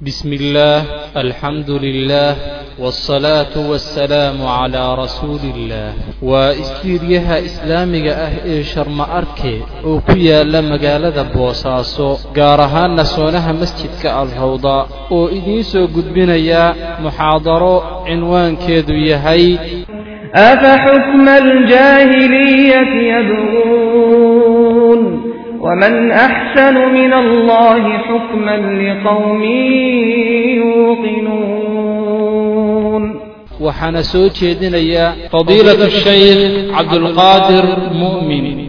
بسم الله الحمد لله والصلاة والسلام على رسول الله waa istiiryaha islaamiga ah ee sharma arke oo ku yaala magaalada boosaaso gaar ahaanna soonaha masjidka alrawda oo idiin soo gudbinaya muxaadaro cinwaankeedu yahay أفحكم الجاهلية يبغون ومن أحسن من الله حكما لقوم يوقنون وحنا سوچ يدنيا فضيلة الشيخ عبد القادر مؤمن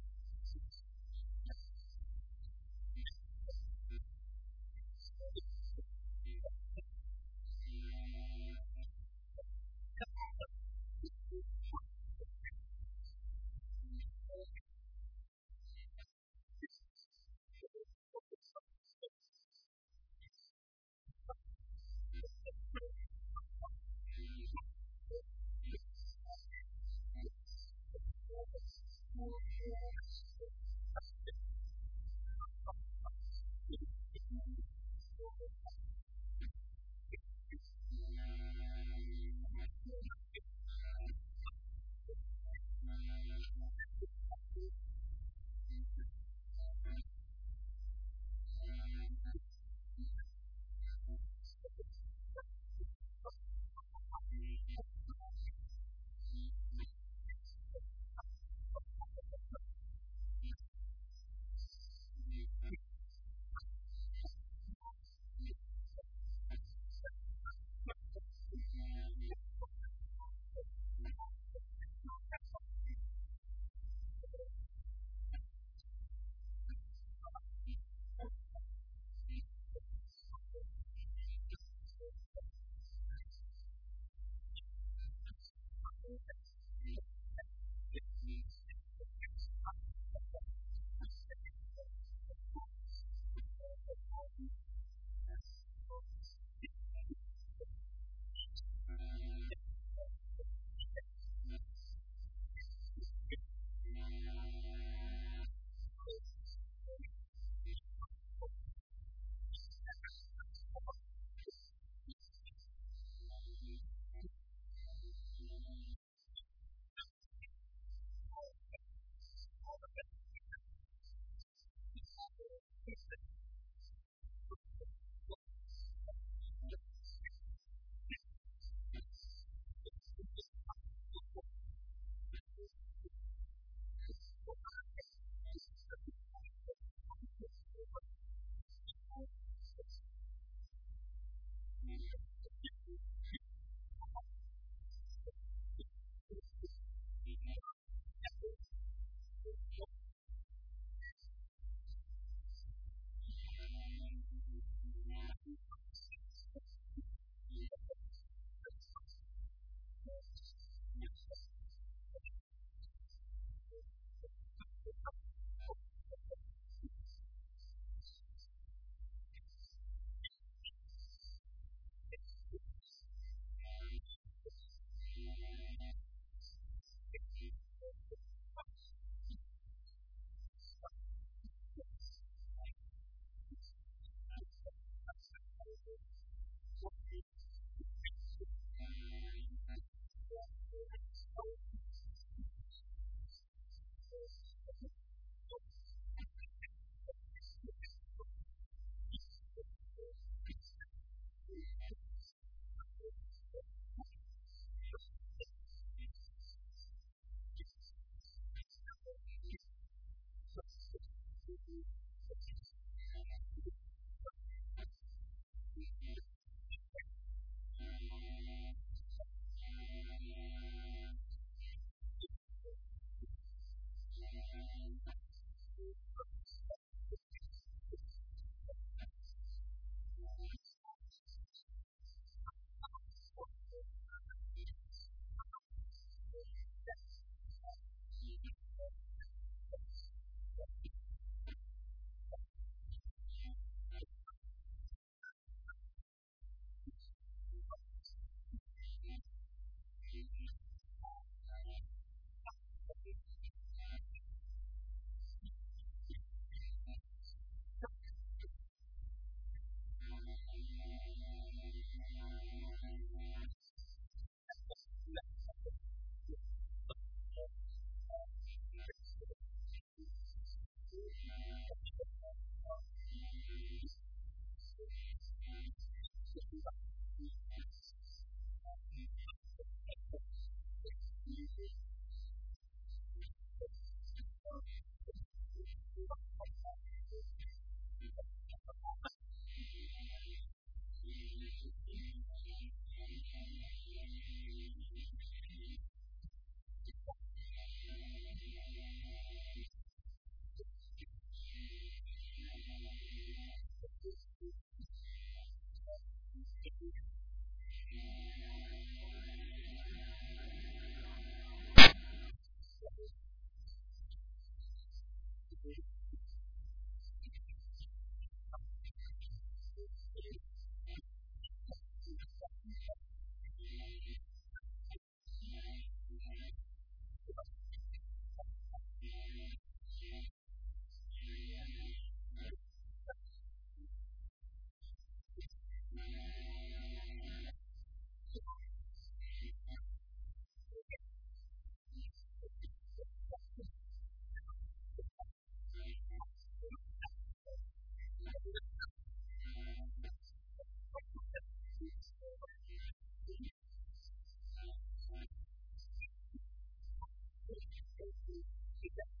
chica.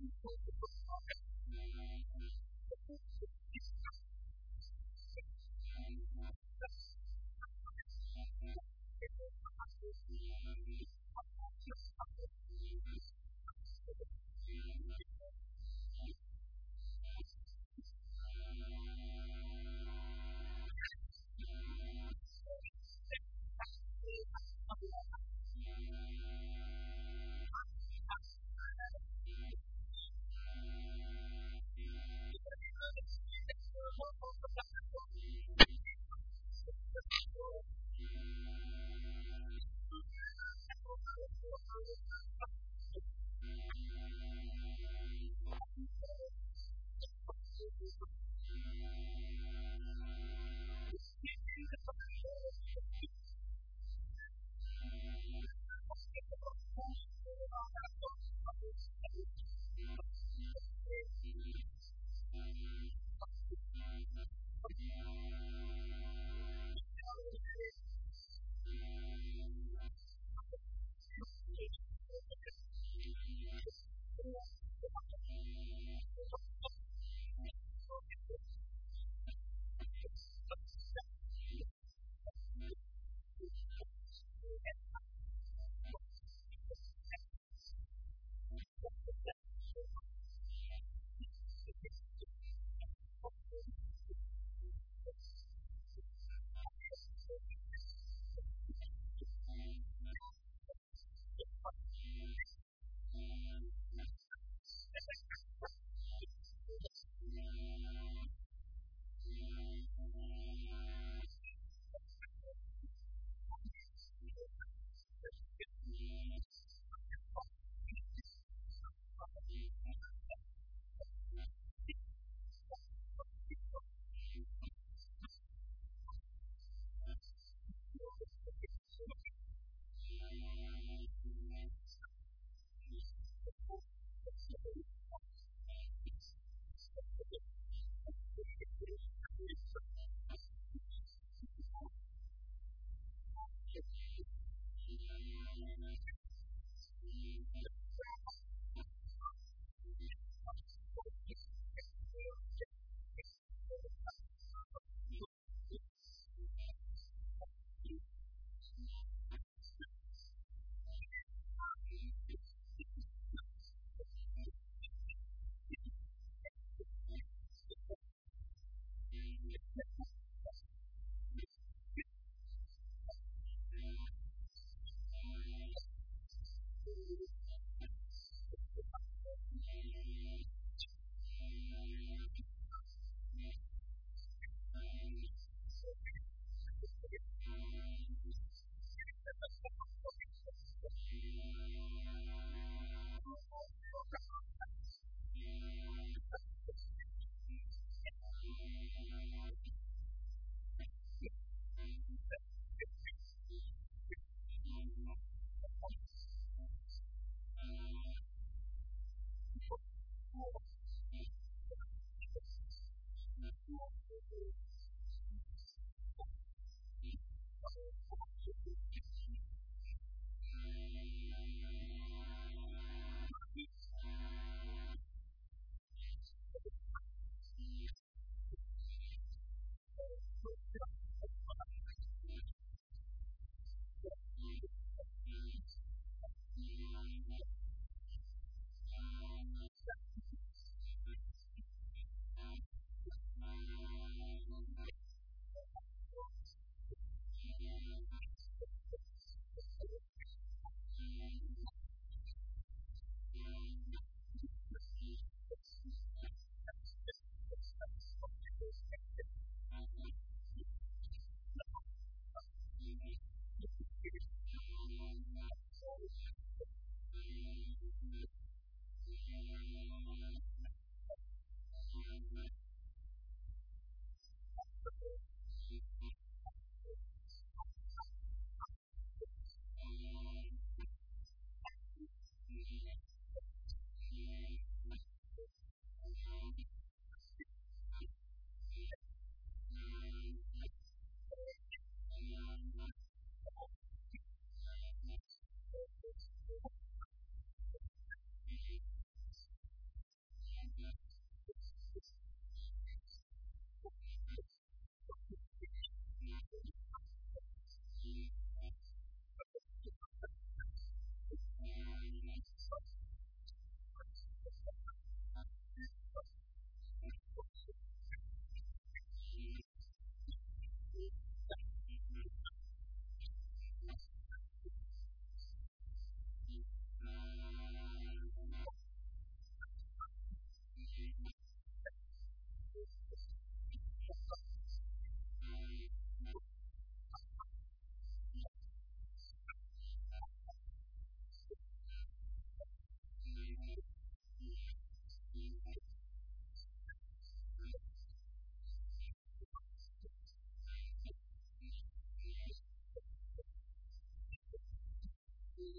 see something.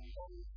Thank you.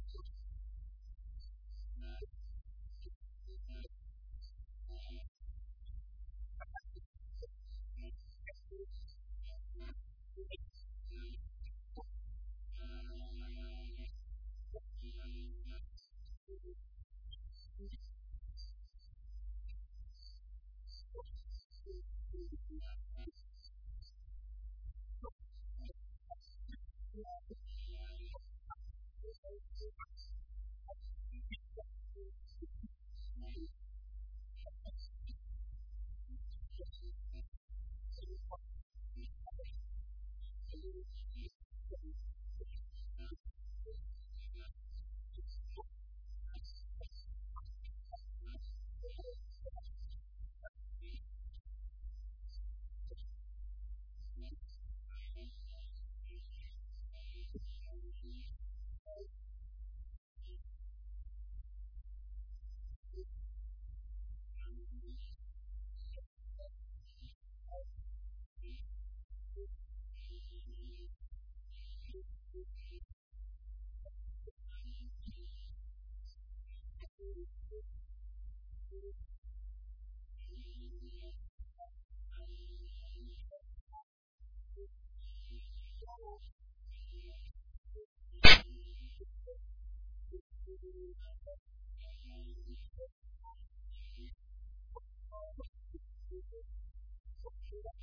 Thank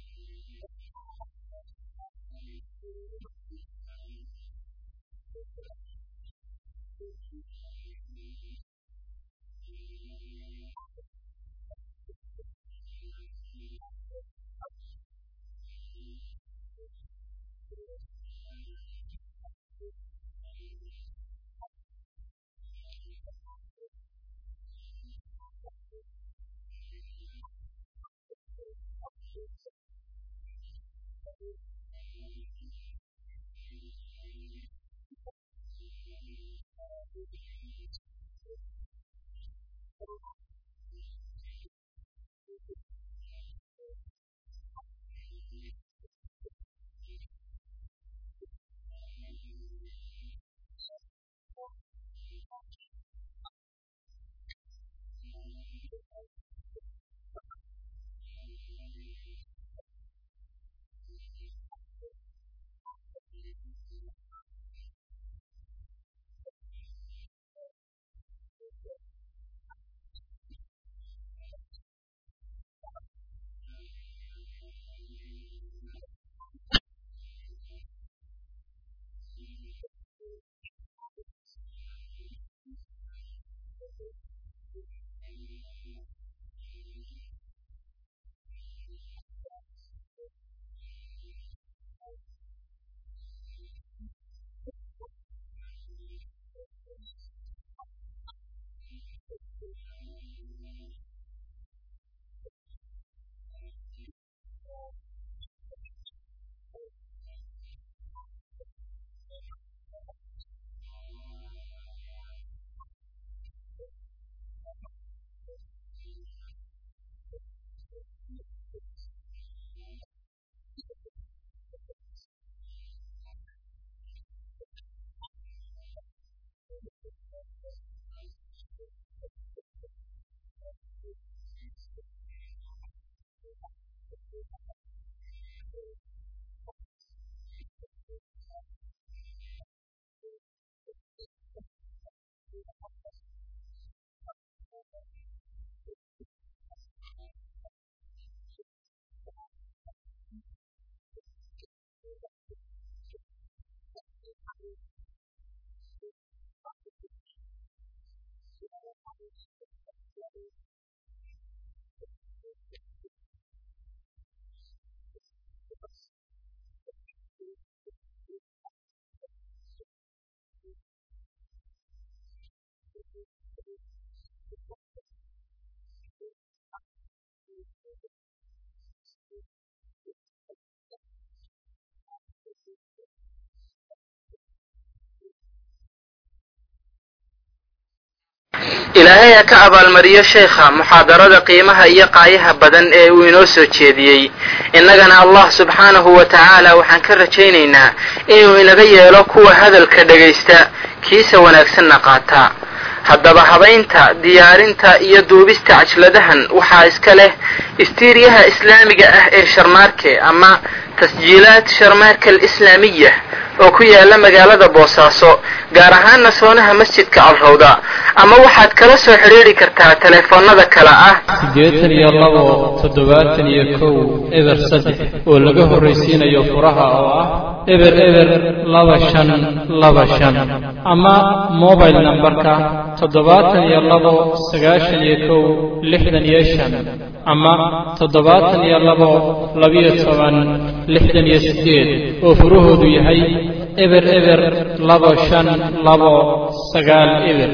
you. Ilaahay ha ka abaalmariyo sheekha muxaadarada qiimaha iyo qaayaha badan ee uu inoo soo jeediyey. Innagana allah subxaanahu wa tacaala waxaan ka rajaynaynaa inuu inaga yeelo kuwa hadalka dhegaysta kiisa wanaagsanna qaata. Haddaba habaynta diyaarinta iyo duubista cajladahan waxaa iska leh istiiriyaha islaamiga ah ee sharmaarke ama tasjiilaad sharmaarka alislaamiya oo ku yaalla magaalada boosaaso gaar ahaana soonaha masjidka alrawda ama waxaad kala soo xidhiidhi kartaa teleefoonnada kale ah. Siddeetan iyo labo toddobaatan iyo kow eber saddex oo laga horraysiinayo furaha oo ah eber eber laba shan laba shan. Ama mobile nambarka toddobaatan iyo labo sagaashan iyo kow lixdan iyo shan. Ama toddobaatan iyo labo labiyo toban lixdan iyo siddeed oo furahoodu yahay eber eber labo shan labo sagaal eber